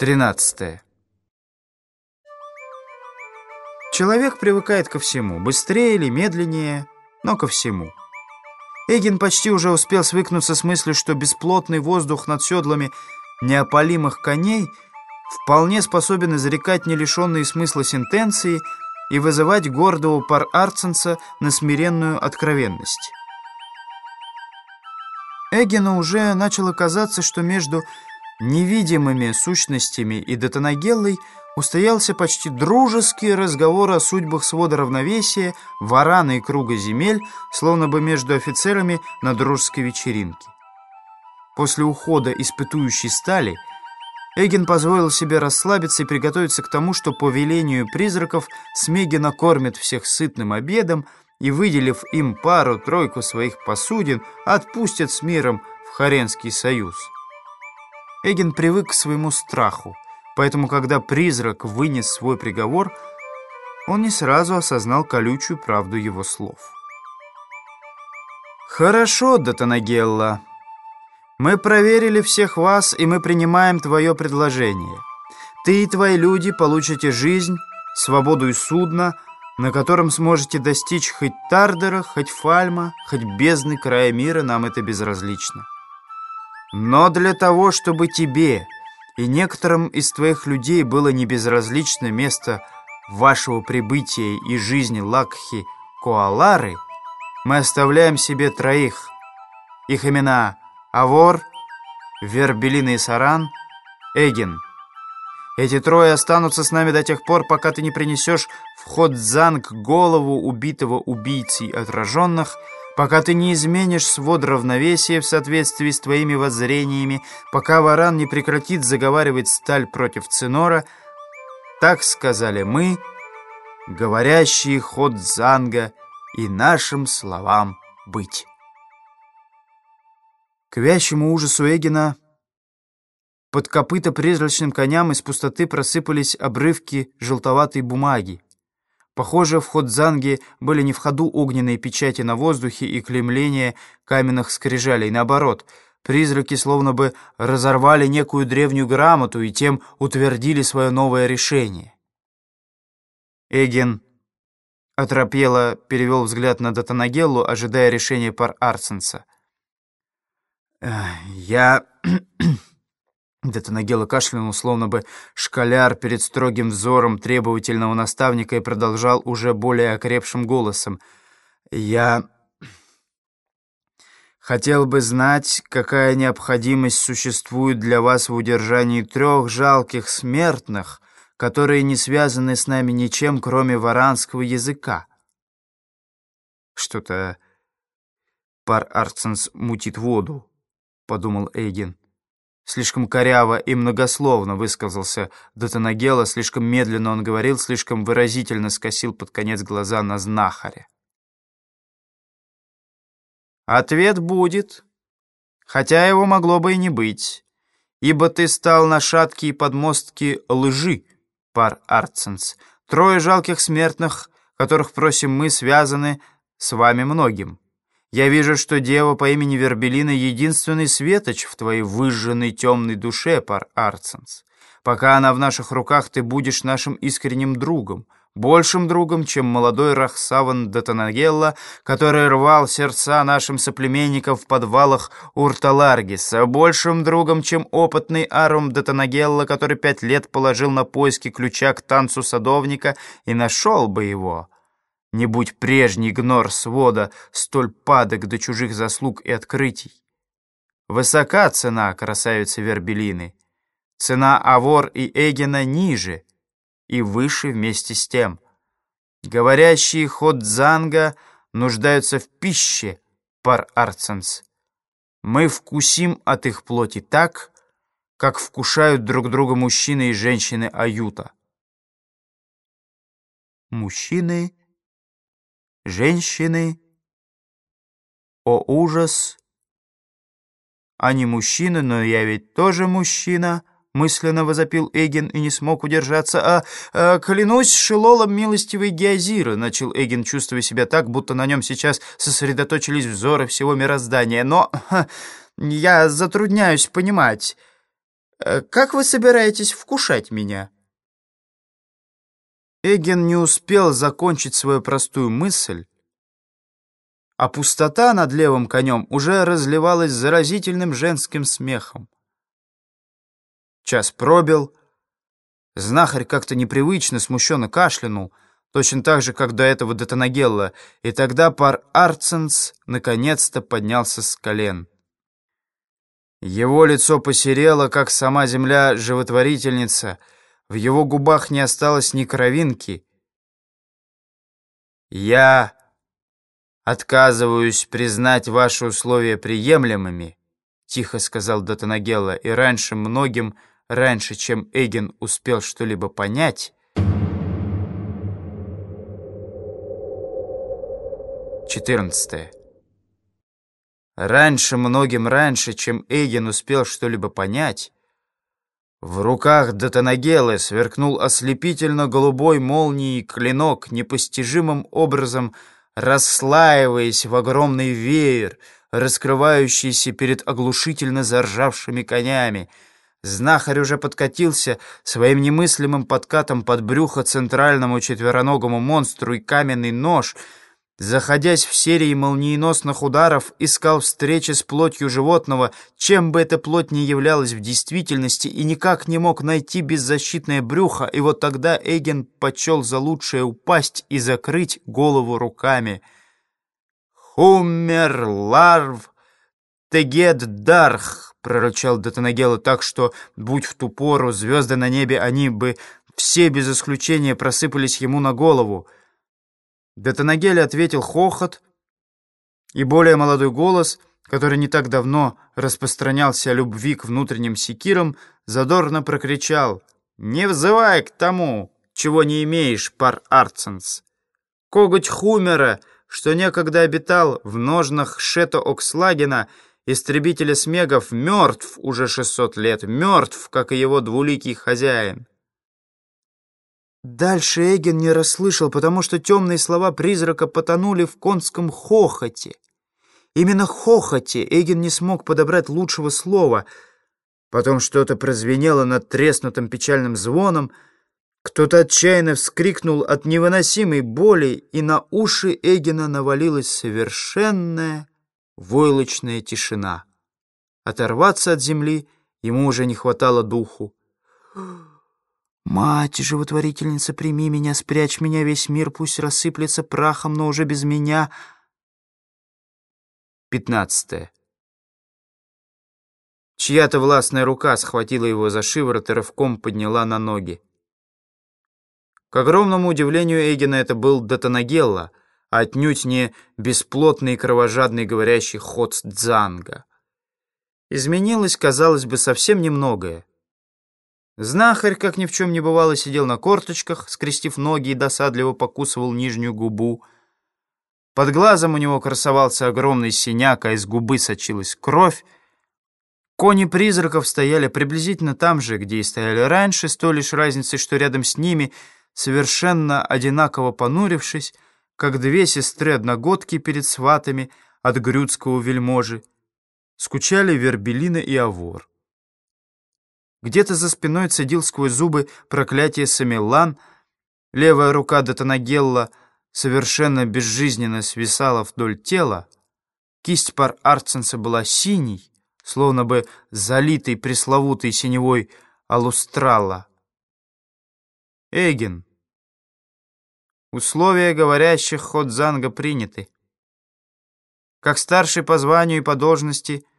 13. Человек привыкает ко всему, быстрее или медленнее, но ко всему. Эгин почти уже успел свыкнуться с мыслью, что бесплотный воздух над седлами неопалимых коней вполне способен изрекать нелишенные смысла сентенции и вызывать гордого пар Арценса на смиренную откровенность. Эгину уже начало казаться, что между невидимыми сущностями и Детонагеллой устоялся почти дружеский разговор о судьбах свода равновесия, варана и круга земель, словно бы между офицерами на дружеской вечеринке. После ухода испытующей стали Эгин позволил себе расслабиться и приготовиться к тому, что по велению призраков Смеги накормит всех сытным обедом и, выделив им пару-тройку своих посудин, отпустят с миром в Харенский союз. Эгин привык к своему страху, поэтому, когда призрак вынес свой приговор, он не сразу осознал колючую правду его слов. «Хорошо, Датанагелла. Мы проверили всех вас, и мы принимаем твое предложение. Ты и твои люди получите жизнь, свободу и судно, на котором сможете достичь хоть Тардера, хоть Фальма, хоть бездны края мира, нам это безразлично». Но для того, чтобы тебе и некоторым из твоих людей было не безразлично место вашего прибытия и жизни Лакхи Коалары, мы оставляем себе троих. Их имена Авор, Вербелина и Саран, Эгин. Эти трое останутся с нами до тех пор, пока ты не принесешь в Ходзанг голову убитого убийцей отраженных, пока ты не изменишь свод равновесия в соответствии с твоими воззрениями, пока варан не прекратит заговаривать сталь против цинора, так сказали мы, говорящие ход Занга и нашим словам быть. К вящему ужасу Эгина под копыта призрачным коням из пустоты просыпались обрывки желтоватой бумаги. Похоже, в Ходзанге были не в ходу огненные печати на воздухе и клемление каменных скрижалей. Наоборот, призраки словно бы разорвали некую древнюю грамоту и тем утвердили свое новое решение. Эгин оторопело перевел взгляд на Датанагеллу, ожидая решения пар Арсенса. «Я Детонагела кашлянул, словно бы школяр перед строгим взором требовательного наставника и продолжал уже более окрепшим голосом. «Я хотел бы знать, какая необходимость существует для вас в удержании трех жалких смертных, которые не связаны с нами ничем, кроме варанского языка». «Что-то пар Арценс мутит воду», — подумал Эйген. Слишком коряво и многословно высказался Датанагела, слишком медленно он говорил, слишком выразительно скосил под конец глаза на знахаря. «Ответ будет, хотя его могло бы и не быть, ибо ты стал на шаткие подмостки лжи, пар Арценс. Трое жалких смертных, которых просим мы, связаны с вами многим. Я вижу, что дева по имени Вербелина — единственный светоч в твоей выжженной темной душе, пар Арценс. Пока она в наших руках, ты будешь нашим искренним другом, большим другом, чем молодой Рахсаван Датанагелла, который рвал сердца нашим соплеменникам в подвалах Урталаргиса, большим другом, чем опытный Арум Датанагелла, который пять лет положил на поиски ключа к танцу садовника и нашел бы его». Не будь прежний гнор свода столь падок до чужих заслуг и открытий. Высока цена красавицы Вербелины. Цена Авор и Эгена ниже и выше вместе с тем. Говорящие ход Занга нуждаются в пище, пар Арценс. Мы вкусим от их плоти так, как вкушают друг друга мужчины и женщины Аюта. Мужчины Женщины. О, ужас! Они мужчины, но я ведь тоже мужчина, мысленно возопил Эгин и не смог удержаться. А, а клянусь шелолом милостивой Геозира, начал Эгин, чувствуя себя так, будто на нем сейчас сосредоточились взоры всего мироздания. Но ха, я затрудняюсь понимать. Э, как вы собираетесь вкушать меня?» Эгин не успел закончить свою простую мысль, а пустота над левым конем уже разливалась заразительным женским смехом. Час пробил, знахарь как-то непривычно, смущенно кашлянул, точно так же, как до этого Детонагелла, и тогда пар Арценс наконец-то поднялся с колен. Его лицо посерело, как сама земля-животворительница — в его губах не осталось ни кровинки. «Я отказываюсь признать ваши условия приемлемыми», тихо сказал Датанагелла, и раньше многим, раньше, чем Эгин успел что-либо понять, Четырнадцатое. Раньше, многим раньше, чем Эгин успел что-либо понять, в руках Датанагелы сверкнул ослепительно голубой молнией клинок, непостижимым образом расслаиваясь в огромный веер, раскрывающийся перед оглушительно заржавшими конями. Знахарь уже подкатился своим немыслимым подкатом под брюхо центральному четвероногому монстру, и каменный нож — заходясь в серии молниеносных ударов, искал встречи с плотью животного, чем бы эта плоть ни являлась в действительности, и никак не мог найти беззащитное брюхо, и вот тогда Эйген почел за лучшее упасть и закрыть голову руками. «Хумер ларв тегед дарх!» — прорычал Датанагела так, что, будь в ту пору звезды на небе, они бы все без исключения просыпались ему на голову — Детонагель ответил хохот, и более молодой голос, который не так давно распространялся о любви к внутренним секирам, задорно прокричал «Не взывай к тому, чего не имеешь, пар Арценс! Коготь Хумера, что некогда обитал в ножнах Шета Окслагена, истребителя смегов, мертв уже шестьсот лет, мертв, как и его двуликий хозяин. Дальше Эгин не расслышал, потому что темные слова призрака потонули в конском хохоте. Именно хохоте Эгин не смог подобрать лучшего слова. Потом что-то прозвенело над треснутым печальным звоном, кто-то отчаянно вскрикнул от невыносимой боли, и на уши Эгина навалилась совершенная войлочная тишина. Оторваться от земли ему уже не хватало духу. «Мать, животворительница, прими меня, спрячь меня, весь мир пусть рассыплется прахом, но уже без меня». Пятнадцатое. Чья-то властная рука схватила его за шиворот и рывком подняла на ноги. К огромному удивлению Эгина это был Датанагелла, а отнюдь не бесплотный и кровожадный говорящий ход Дзанга. Изменилось, казалось бы, совсем немногое. Знахарь, как ни в чем не бывало, сидел на корточках, скрестив ноги и досадливо покусывал нижнюю губу. Под глазом у него красовался огромный синяк, а из губы сочилась кровь. Кони призраков стояли приблизительно там же, где и стояли раньше, с той лишь разницей, что рядом с ними, совершенно одинаково понурившись, как две сестры-одногодки перед сватами от грюдского вельможи, скучали Вербелина и Авор. Где-то за спиной цедил сквозь зубы проклятие Самилан. Левая рука Датанагелла совершенно безжизненно свисала вдоль тела. Кисть пар Арценса была синей, словно бы залитой пресловутой синевой алустрала. Эгин. Условия говорящих Ходзанга приняты. Как старший по званию и по должности —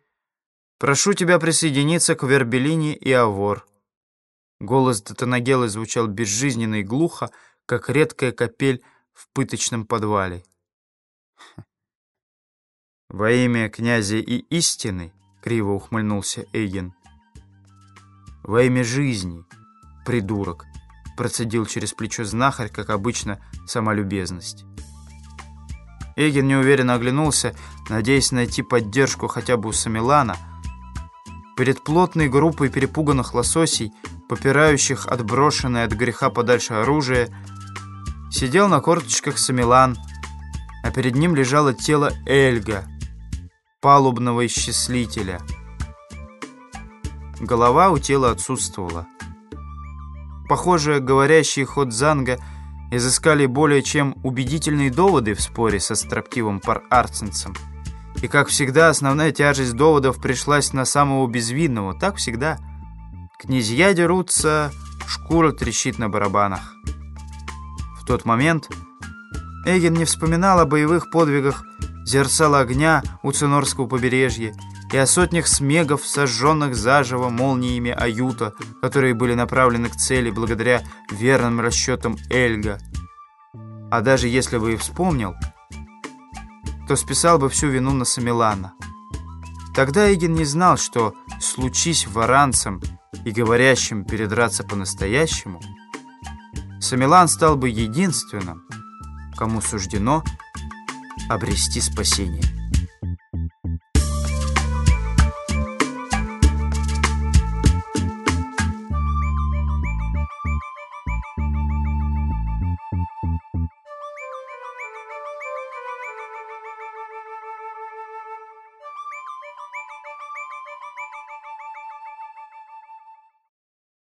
Прошу тебя присоединиться к Вербелине и Авор». Голос Датанагелы звучал безжизненно и глухо, как редкая капель в пыточном подвале. «Во имя князя и истины», — криво ухмыльнулся Эйген. «Во имя жизни, придурок», — процедил через плечо знахарь, как обычно, сама любезность. Эйген неуверенно оглянулся, надеясь найти поддержку хотя бы у Самилана — Перед плотной группой перепуганных лососей, попирающих отброшенное от греха подальше оружие, сидел на корточках Самилан, а перед ним лежало тело Эльга, палубного исчислителя. голова у тела отсутствовала. Похоже, говорящий ход Занга изыскали более чем убедительные доводы в споре со строптивым пар-арценцем. И, как всегда, основная тяжесть доводов пришлась на самого безвинного. Так всегда. Князья дерутся, шкура трещит на барабанах. В тот момент Эгин не вспоминал о боевых подвигах зерцала огня у Цинорского побережья и о сотнях смегов, сожженных заживо молниями Аюта, которые были направлены к цели благодаря верным расчетам Эльга. А даже если бы и вспомнил, то списал бы всю вину на Самилана. Тогда Эгин не знал, что, случись варанцем и говорящим передраться по-настоящему, Самилан стал бы единственным, кому суждено обрести спасение.